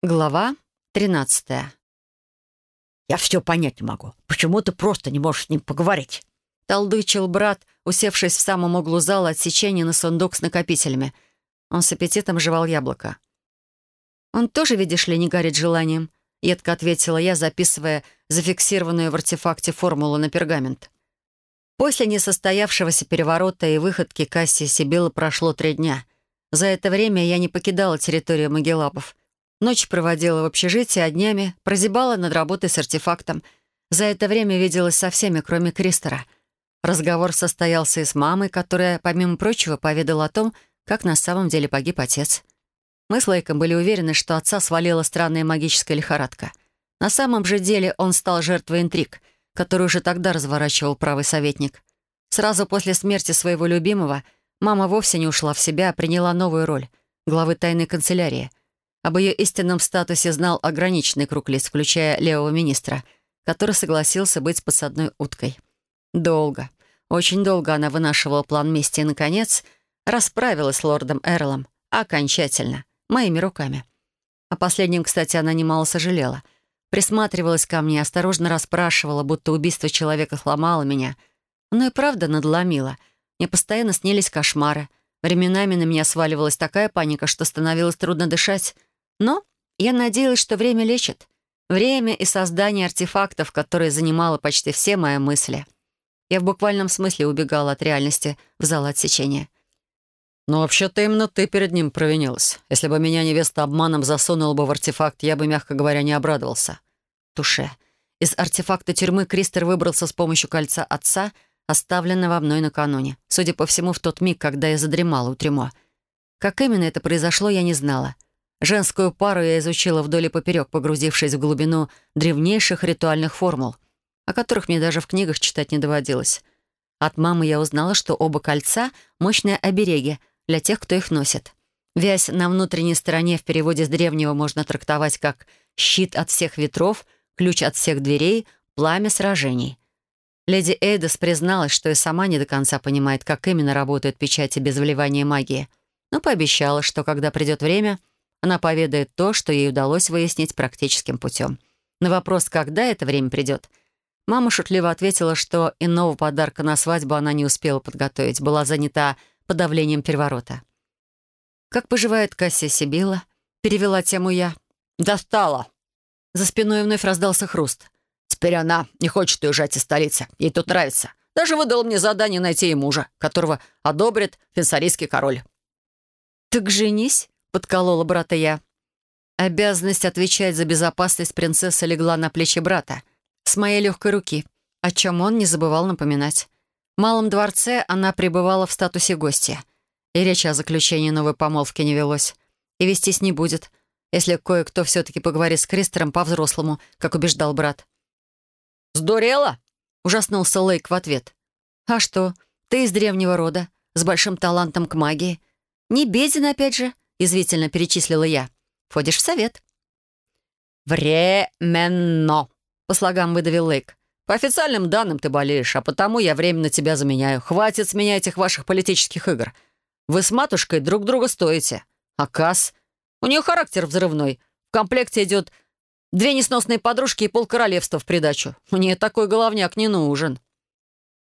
Глава 13 «Я все понять не могу. Почему ты просто не можешь с ним поговорить?» Толдычил брат, усевшись в самом углу зала отсечения на сундук с накопителями. Он с аппетитом жевал яблоко. «Он тоже, видишь ли, не горит желанием», — едко ответила я, записывая зафиксированную в артефакте формулу на пергамент. После несостоявшегося переворота и выходки Кассии Сибилы прошло три дня. За это время я не покидала территорию Магеллапов — Ночь проводила в общежитии, а днями прозябала над работой с артефактом. За это время виделась со всеми, кроме Кристера. Разговор состоялся и с мамой, которая, помимо прочего, поведала о том, как на самом деле погиб отец. Мы с Лейком были уверены, что отца свалила странная магическая лихорадка. На самом же деле он стал жертвой интриг, которую уже тогда разворачивал правый советник. Сразу после смерти своего любимого мама вовсе не ушла в себя, а приняла новую роль — главы тайной канцелярии — об ее истинном статусе знал ограниченный круг лиц, включая левого министра, который согласился быть подсадной уткой. Долго, очень долго она вынашивала план мести и, наконец, расправилась с лордом Эрлом. Окончательно. Моими руками. О последнем, кстати, она немало сожалела. Присматривалась ко мне, осторожно расспрашивала, будто убийство человека сломало меня. Но и правда надломило. Мне постоянно снились кошмары. Временами на меня сваливалась такая паника, что становилось трудно дышать. Но я надеялась, что время лечит. Время и создание артефактов, которое занимало почти все мои мысли. Я в буквальном смысле убегала от реальности в зал отсечения. «Но вообще-то именно ты перед ним провинилась. Если бы меня невеста обманом засунула бы в артефакт, я бы, мягко говоря, не обрадовался». Туше. Из артефакта тюрьмы Кристер выбрался с помощью кольца отца, оставленного мной накануне. Судя по всему, в тот миг, когда я задремала у трюмо. Как именно это произошло, я не знала. Женскую пару я изучила вдоль и поперек, погрузившись в глубину древнейших ритуальных формул, о которых мне даже в книгах читать не доводилось. От мамы я узнала, что оба кольца — мощные обереги для тех, кто их носит. Вязь на внутренней стороне в переводе с древнего можно трактовать как «щит от всех ветров», «ключ от всех дверей», «пламя сражений». Леди Эйдас призналась, что и сама не до конца понимает, как именно работают печати без вливания магии, но пообещала, что когда придет время — она поведает то, что ей удалось выяснить практическим путем. На вопрос, когда это время придет, мама шутливо ответила, что иного подарка на свадьбу она не успела подготовить, была занята подавлением переворота. «Как поживает Кассия Сибила?» — перевела тему я. «Достала!» За спиной вновь раздался хруст. «Теперь она не хочет уезжать из столицы. Ей тут нравится. Даже выдала мне задание найти ей мужа, которого одобрит фенсарийский король». «Так женись», — подколола брата я. Обязанность отвечать за безопасность принцессы легла на плечи брата. С моей легкой руки, о чем он не забывал напоминать. В Малом дворце она пребывала в статусе гостя. И речь о заключении новой помолвки не велось. И вестись не будет, если кое-кто все-таки поговорит с Кристером по-взрослому, как убеждал брат. «Сдурела?» — ужаснулся Лейк в ответ. «А что? Ты из древнего рода, с большим талантом к магии. Не беден, опять же. — язвительно перечислила я. «Входишь в совет». «Временно», — по слогам выдавил Лейк. «По официальным данным ты болеешь, а потому я временно тебя заменяю. Хватит с меня этих ваших политических игр. Вы с матушкой друг друга стоите. А Касс? У нее характер взрывной. В комплекте идет две несносные подружки и полкоролевства в придачу. Мне такой головняк не нужен».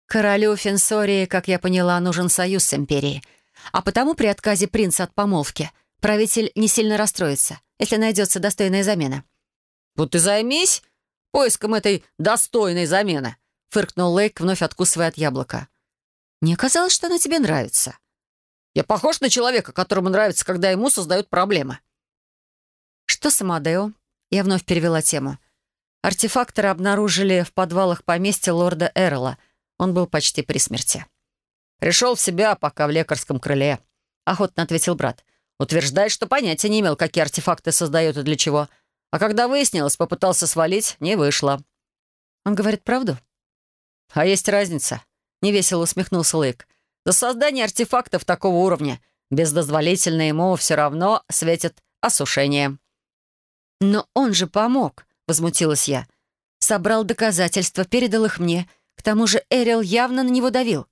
Королю Фенсории, как я поняла, нужен союз с Империей — а потому при отказе принца от помолвки правитель не сильно расстроится, если найдется достойная замена. «Вот и займись поиском этой достойной замены», — фыркнул Лейк, вновь откусывая от яблока. «Мне казалось, что она тебе нравится». «Я похож на человека, которому нравится, когда ему создают проблемы». «Что с Амадео?» Я вновь перевела тему. Артефакторы обнаружили в подвалах поместья лорда Эрла. Он был почти при смерти. «Пришел в себя, пока в лекарском крыле», — охотно ответил брат. «Утверждает, что понятия не имел, какие артефакты создают и для чего. А когда выяснилось, попытался свалить, не вышло». «Он говорит правду?» «А есть разница», — невесело усмехнулся Лейк. «За создание артефактов такого уровня без дозволительно ему все равно светит осушение». «Но он же помог», — возмутилась я. «Собрал доказательства, передал их мне. К тому же Эрил явно на него давил.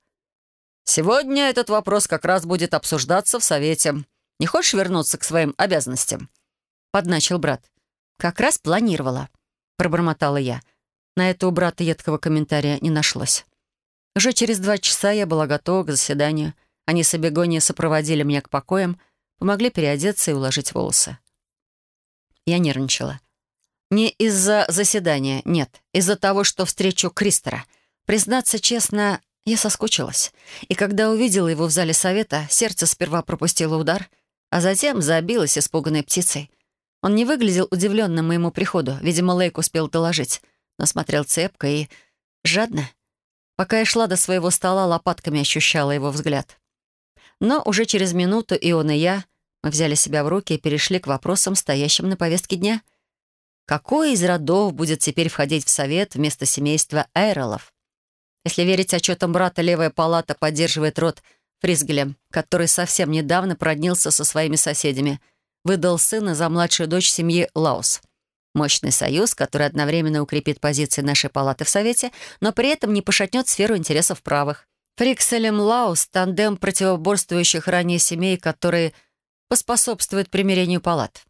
Сегодня этот вопрос как раз будет обсуждаться в Совете. Не хочешь вернуться к своим обязанностям?» — подначил брат. «Как раз планировала», — пробормотала я. На это у брата едкого комментария не нашлось. Уже через два часа я была готова к заседанию. Они с Абегонией сопроводили меня к покоям, помогли переодеться и уложить волосы. Я нервничала. Не из-за заседания, нет. Из-за того, что встречу Кристера. Признаться честно, я соскучилась. И когда увидела его в зале совета, сердце сперва пропустило удар, а затем забилось испуганной птицей. Он не выглядел удивленным моему приходу. Видимо, Лейк успел доложить, но смотрел цепко и жадно. Пока я шла до своего стола, лопатками ощущала его взгляд. Но уже через минуту и он, и я, мы взяли себя в руки и перешли к вопросам, стоящим на повестке дня — какой из родов будет теперь входить в совет вместо семейства Эйролов? Если верить отчетам брата, левая палата поддерживает род Фризгеля, который совсем недавно породнился со своими соседями, выдал сына за младшую дочь семьи Лаус. Мощный союз, который одновременно укрепит позиции нашей палаты в Совете, но при этом не пошатнет сферу интересов правых. Фризгель и Лаус — тандем противоборствующих ранее семей, которые поспособствуют примирению палат.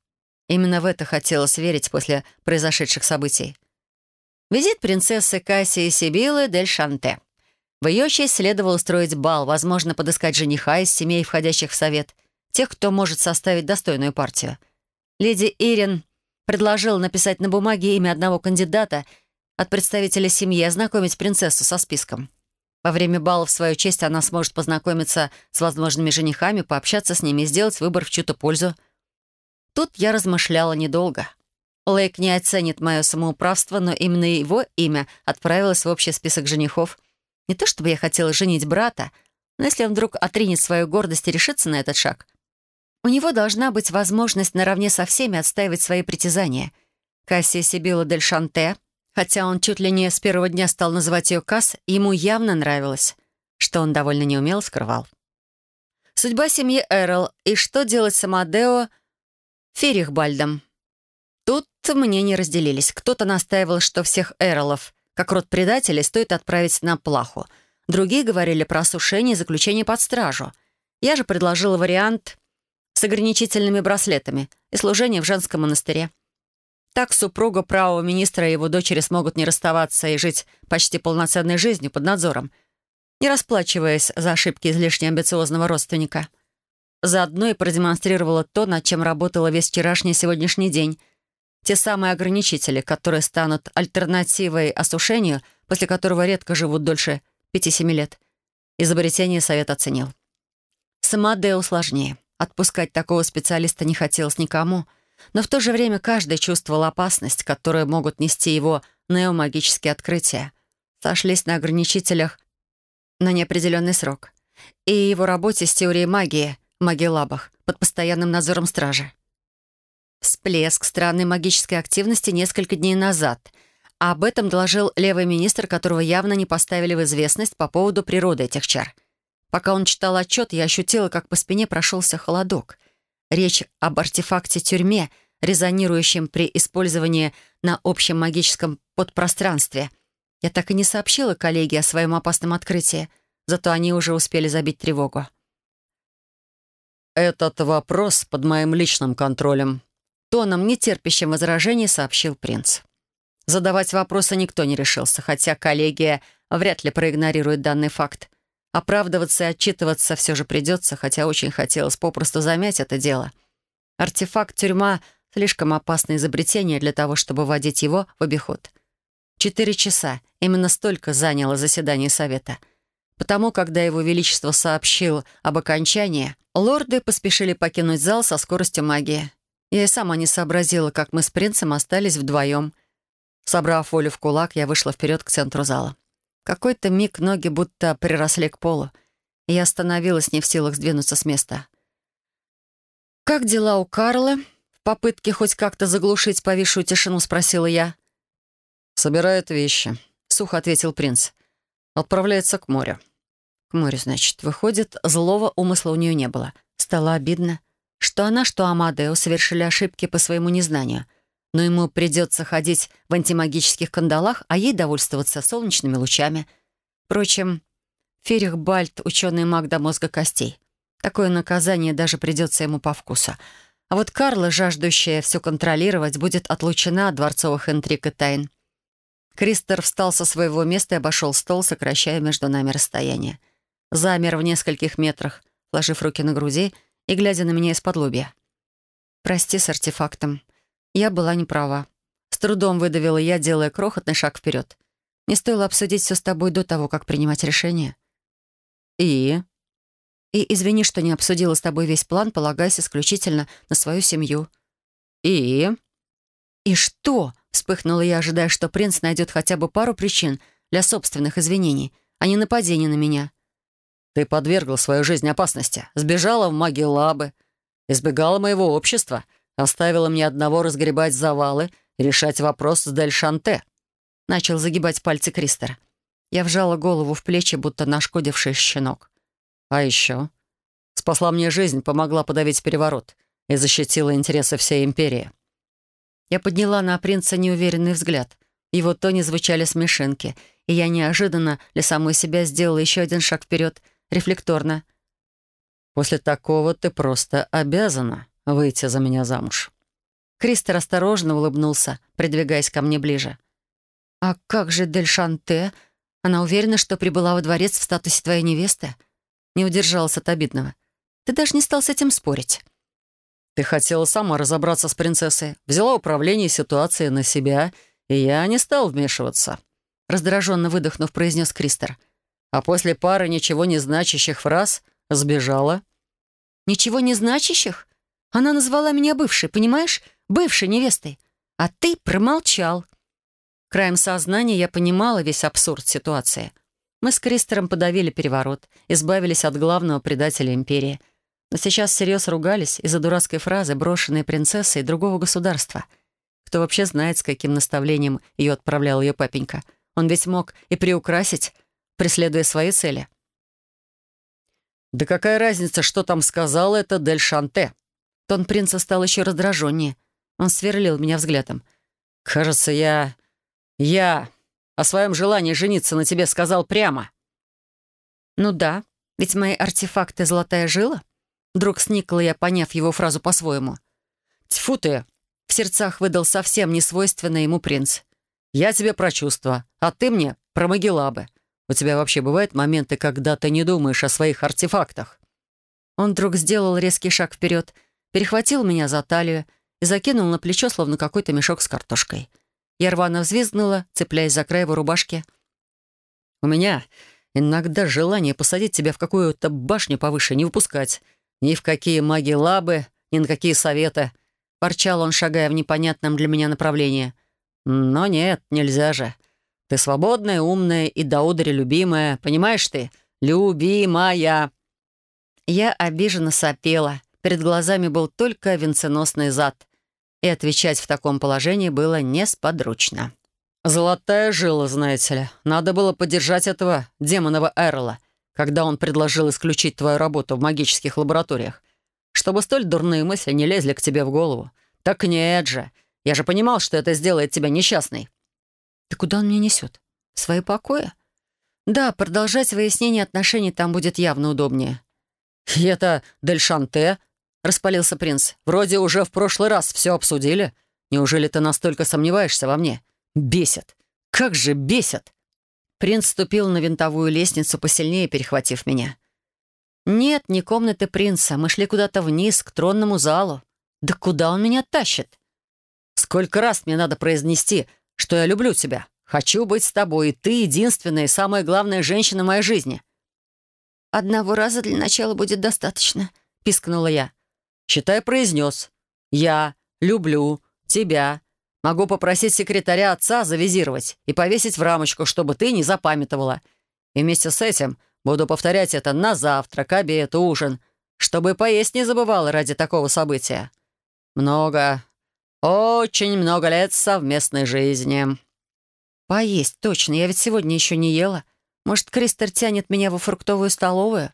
Именно в это хотелось верить после произошедших событий. Визит принцессы Кассии Сибилы дель Шанте. В ее честь следовало устроить бал, возможно, подыскать жениха из семей, входящих в совет, тех, кто может составить достойную партию. Леди Ирин предложила написать на бумаге имя одного кандидата от представителя семьи, ознакомить принцессу со списком. Во время бала в свою честь она сможет познакомиться с возможными женихами, пообщаться с ними и сделать выбор в чью-то пользу – Тут я размышляла недолго. Лейк не оценит мое самоуправство, но именно его имя отправилось в общий список женихов. Не то чтобы я хотела женить брата, но если он вдруг отринет свою гордость и решится на этот шаг, у него должна быть возможность наравне со всеми отстаивать свои притязания. Кассия Сибила дель Шанте, хотя он чуть ли не с первого дня стал называть ее Касс, ему явно нравилось, что он довольно неумело скрывал. Судьба семьи Эрл и что делать с Амадео Ферихбальдом. Тут мнения разделились. Кто-то настаивал, что всех Эролов, как род предателей, стоит отправить на плаху. Другие говорили про осушение и заключение под стражу. Я же предложила вариант с ограничительными браслетами и служение в женском монастыре. Так супруга правого министра и его дочери смогут не расставаться и жить почти полноценной жизнью под надзором, не расплачиваясь за ошибки излишне амбициозного родственника. Заодно и продемонстрировала то, над чем работала весь вчерашний и сегодняшний день. Те самые ограничители, которые станут альтернативой осушению, после которого редко живут дольше 5-7 лет. Изобретение совет оценил. Самодео сложнее. Отпускать такого специалиста не хотелось никому, но в то же время каждый чувствовал опасность, которую могут нести его неомагические открытия. Сошлись на ограничителях на неопределенный срок. И его работе с теорией магии — в Магеллабах под постоянным надзором стражи. Всплеск странной магической активности несколько дней назад. Об этом доложил левый министр, которого явно не поставили в известность по поводу природы этих чар. Пока он читал отчет, я ощутила, как по спине прошелся холодок. Речь об артефакте-тюрьме, резонирующем при использовании на общем магическом подпространстве. Я так и не сообщила коллеге о своем опасном открытии, зато они уже успели забить тревогу. «Этот вопрос под моим личным контролем», — тоном, нетерпящим возражений, сообщил принц. Задавать вопросы никто не решился, хотя коллегия вряд ли проигнорирует данный факт. Оправдываться и отчитываться все же придется, хотя очень хотелось попросту замять это дело. Артефакт-тюрьма — слишком опасное изобретение для того, чтобы вводить его в обиход. Четыре часа. Именно столько заняло заседание совета. Потому, когда его величество сообщил об окончании, Лорды поспешили покинуть зал со скоростью магии. Я и сама не сообразила, как мы с принцем остались вдвоем. Собрав волю в кулак, я вышла вперед к центру зала. Какой-то миг ноги будто приросли к полу, и я остановилась не в силах сдвинуться с места. «Как дела у Карла?» В попытке хоть как-то заглушить повисшую тишину спросила я. «Собирает вещи», — сухо ответил принц. «Отправляется к морю». К морю, значит. Выходит, злого умысла у нее не было. Стало обидно, что она, что Амадео совершили ошибки по своему незнанию. Но ему придется ходить в антимагических кандалах, а ей довольствоваться солнечными лучами. Впрочем, Ферих Бальт — ученый маг до мозга костей. Такое наказание даже придется ему по вкусу. А вот Карла, жаждущая все контролировать, будет отлучена от дворцовых интриг и тайн. Кристер встал со своего места и обошел стол, сокращая между нами расстояние. Замер в нескольких метрах, ложив руки на груди и глядя на меня из-под лобья. «Прости с артефактом. Я была не права. С трудом выдавила я, делая крохотный шаг вперед. Не стоило обсудить все с тобой до того, как принимать решение». «И?» И извини, что не обсудила с тобой весь план, полагаясь исключительно на свою семью». «И?» «И что?» — вспыхнула я, ожидая, что принц найдет хотя бы пару причин для собственных извинений, а не нападения на меня. «Ты подвергла свою жизнь опасности, сбежала в Магеллабы, избегала моего общества, оставила мне одного разгребать завалы и решать вопрос с Дель Шанте». Начал загибать пальцы Кристера. Я вжала голову в плечи, будто нашкодивший щенок. А еще спасла мне жизнь, помогла подавить переворот и защитила интересы всей империи. Я подняла на принца неуверенный взгляд. В его тоне звучали смешинки, и я неожиданно для самой себя сделала еще один шаг вперед, рефлекторно. «После такого ты просто обязана выйти за меня замуж». Кристер осторожно улыбнулся, придвигаясь ко мне ближе. «А как же Дель Шанте? Она уверена, что прибыла во дворец в статусе твоей невесты?» Не удержалась от обидного. «Ты даже не стал с этим спорить». «Ты хотела сама разобраться с принцессой, взяла управление ситуацией на себя, и я не стал вмешиваться», раздраженно выдохнув, произнес Кристер. «А после пары ничего не значащих фраз сбежала». «Ничего не значащих? Она назвала меня бывшей, понимаешь? Бывшей невестой. А ты промолчал». Краем сознания я понимала весь абсурд ситуации — мы с Кристером подавили переворот, избавились от главного предателя империи. Но сейчас всерьез ругались из-за дурацкой фразы, брошенной принцессой другого государства. Кто вообще знает, с каким наставлением ее отправлял ее папенька? Он ведь мог и приукрасить, преследуя свои цели. «Да какая разница, что там сказала это Дель Шанте?» Тон принца стал еще раздраженнее. Он сверлил меня взглядом. «Кажется, я... я о своем желании жениться на тебе сказал прямо». «Ну да, ведь мои артефакты золотая жила?» Вдруг сникла я, поняв его фразу по-своему. «Тьфу ты!» — в сердцах выдал совсем несвойственный ему принц. «Я тебе про чувства, а ты мне про могилабы. У тебя вообще бывают моменты, когда ты не думаешь о своих артефактах?» Он вдруг сделал резкий шаг вперед, перехватил меня за талию и закинул на плечо, словно какой-то мешок с картошкой. Я рвано взвизгнула, цепляясь за край его рубашки. «У меня иногда желание посадить тебя в какую-то башню повыше, не выпускать. Ни в какие маги-лабы, ни на какие советы». Ворчал он, шагая в непонятном для меня направлении. «Но нет, нельзя же. Ты свободная, умная и до удари любимая. Понимаешь ты? Любимая!» Я обиженно сопела. Перед глазами был только венценосный зад и отвечать в таком положении было несподручно. «Золотая жила, знаете ли. Надо было поддержать этого демонова Эрла, когда он предложил исключить твою работу в магических лабораториях, чтобы столь дурные мысли не лезли к тебе в голову. Так нет же. Я же понимал, что это сделает тебя несчастной». «Да куда он меня несет? В свои покои?» «Да, продолжать выяснение отношений там будет явно удобнее». «И это Дель Шанте — распалился принц. «Вроде уже в прошлый раз все обсудили. Неужели ты настолько сомневаешься во мне? Бесит! Как же бесит!» Принц ступил на винтовую лестницу, посильнее перехватив меня. «Нет, не комнаты принца. Мы шли куда-то вниз, к тронному залу. Да куда он меня тащит?» «Сколько раз мне надо произнести, что я люблю тебя. Хочу быть с тобой, и ты единственная и самая главная женщина в моей жизни». «Одного раза для начала будет достаточно», — пискнула я. Считай, произнес. «Я люблю тебя. Могу попросить секретаря отца завизировать и повесить в рамочку, чтобы ты не запамятовала. И вместе с этим буду повторять это на завтрак, обед, ужин, чтобы поесть не забывала ради такого события. Много, очень много лет совместной жизни». «Поесть, точно. Я ведь сегодня еще не ела. Может, Кристер тянет меня во фруктовую столовую?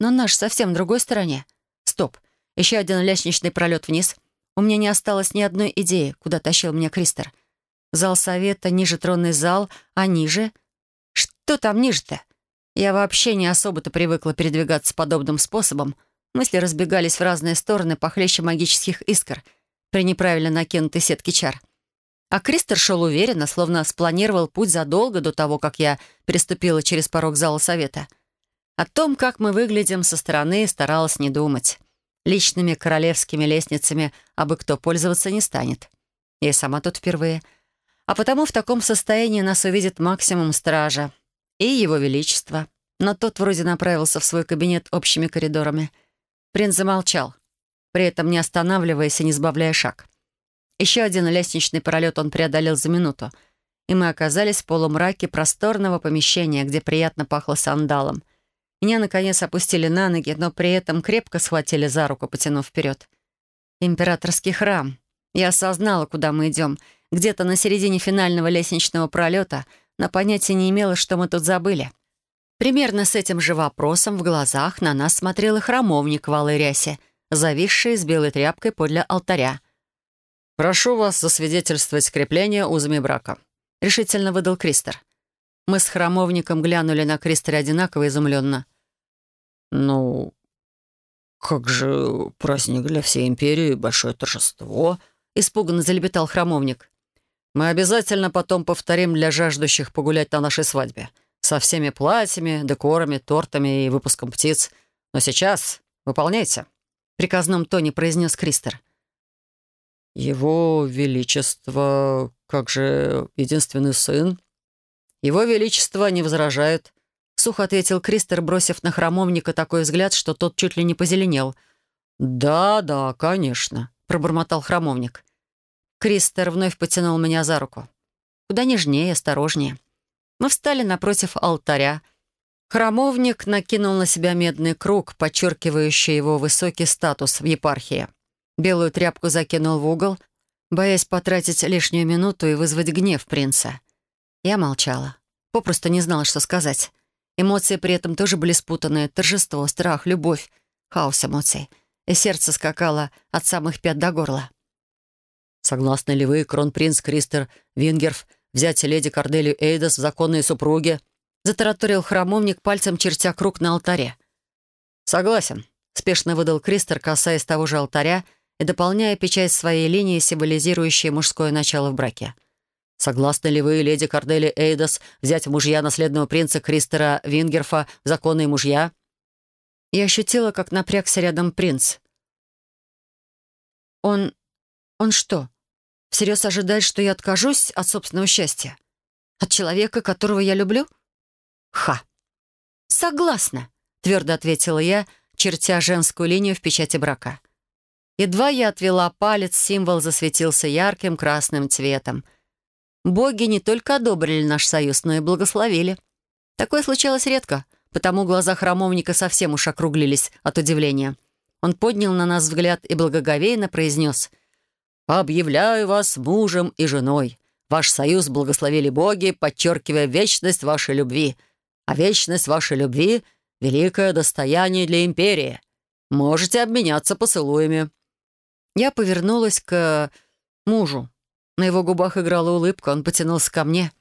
Но наш совсем другой стороне. Стоп. Еще один лестничный пролет вниз. У меня не осталось ни одной идеи, куда тащил меня Кристер. Зал совета, ниже тронный зал, а ниже... Что там ниже-то? Я вообще не особо-то привыкла передвигаться подобным способом, Мысли разбегались в разные стороны похлеще магических искр при неправильно накинутой сетке чар. А Кристер шел уверенно, словно спланировал путь задолго до того, как я переступила через порог зала совета. О том, как мы выглядим со стороны, старалась не думать. Личными королевскими лестницами абы кто пользоваться не станет. Я и сама тут впервые. А потому в таком состоянии нас увидит максимум стража. И его величество. Но тот вроде направился в свой кабинет общими коридорами. Принц замолчал, при этом не останавливаясь и не сбавляя шаг. Еще один лестничный пролет он преодолел за минуту, и мы оказались в полумраке просторного помещения, где приятно пахло сандалом. Меня, наконец, опустили на ноги, но при этом крепко схватили за руку, потянув вперед. Императорский храм. Я осознала, куда мы идем. Где-то на середине финального лестничного пролета, но понятия не имела, что мы тут забыли. Примерно с этим же вопросом в глазах на нас смотрел и храмовник в алой рясе, зависший с белой тряпкой подле алтаря. «Прошу вас засвидетельствовать скрепление узами брака», — решительно выдал Кристер. Мы с храмовником глянули на Кристера одинаково изумленно. «Ну, как же праздник для всей империи, большое торжество», — испуганно залепетал храмовник. «Мы обязательно потом повторим для жаждущих погулять на нашей свадьбе. Со всеми платьями, декорами, тортами и выпуском птиц. Но сейчас выполняйте», — приказном тоне произнес Кристер. «Его Величество, как же единственный сын?» «Его Величество не возражает», — сухо ответил Кристер, бросив на храмовника такой взгляд, что тот чуть ли не позеленел. «Да, да, конечно», — пробормотал храмовник. Кристер вновь потянул меня за руку. Куда нежнее, осторожнее. Мы встали напротив алтаря. Храмовник накинул на себя медный круг, подчеркивающий его высокий статус в епархии. Белую тряпку закинул в угол, боясь потратить лишнюю минуту и вызвать гнев принца. Я молчала. Попросту не знала, что сказать. Эмоции при этом тоже были спутанные. Торжество, страх, любовь, хаос эмоций. И сердце скакало от самых пят до горла. «Согласны ли вы, кронпринц Кристер Вингерф, взять леди Корделию Эйдас в законные супруги?» Затараторил храмовник, пальцем чертя круг на алтаре. «Согласен», — спешно выдал Кристер, касаясь того же алтаря и дополняя печать своей линии, символизирующей мужское начало в браке. «Согласны ли вы, леди Кардели Эйдас, взять мужья наследного принца Кристера Вингерфа законные мужья?» Я ощутила, как напрягся рядом принц. «Он... он что, всерьез ожидает, что я откажусь от собственного счастья? От человека, которого я люблю?» «Ха!» «Согласна», — твердо ответила я, чертя женскую линию в печати брака. Едва я отвела палец, символ засветился ярким красным цветом. Боги не только одобрили наш союз, но и благословили. Такое случалось редко, потому глаза храмовника совсем уж округлились от удивления. Он поднял на нас взгляд и благоговейно произнес «Объявляю вас мужем и женой. Ваш союз благословили боги, подчеркивая вечность вашей любви. А вечность вашей любви — великое достояние для империи. Можете обменяться поцелуями». Я повернулась к мужу. На его губах играла улыбка, он потянулся ко мне.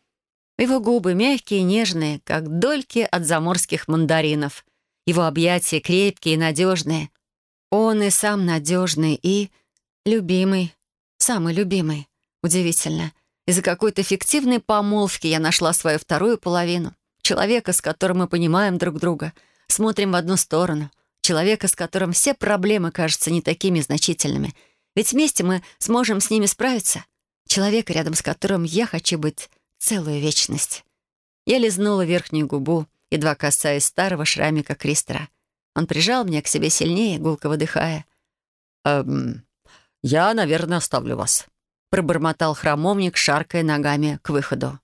Его губы мягкие и нежные, как дольки от заморских мандаринов. Его объятия крепкие и надежные. Он и сам надежный, и любимый, самый любимый. Удивительно. Из-за какой-то фиктивной помолвки я нашла свою вторую половину. Человека, с которым мы понимаем друг друга, смотрим в одну сторону — Человека, с которым все проблемы кажутся не такими значительными. Ведь вместе мы сможем с ними справиться. Человека, рядом с которым я хочу быть целую вечность. Я лизнула верхнюю губу, едва касаясь старого шрамика Кристера. Он прижал меня к себе сильнее, гулко выдыхая. «Эм, я, наверное, оставлю вас», — пробормотал храмовник, шаркая ногами к выходу.